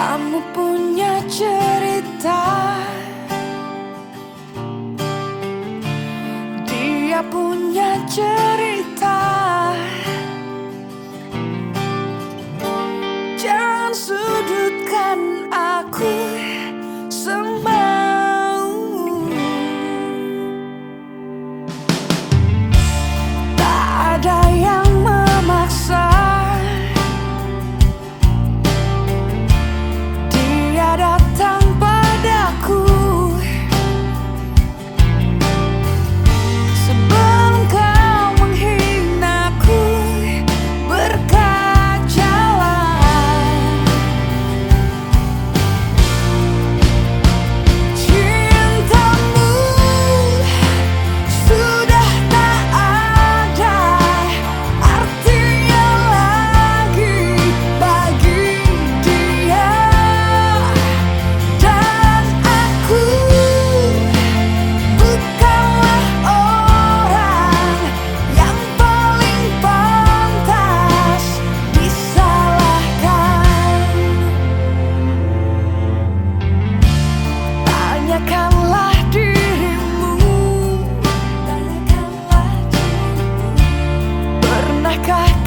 Kamu punya cerita got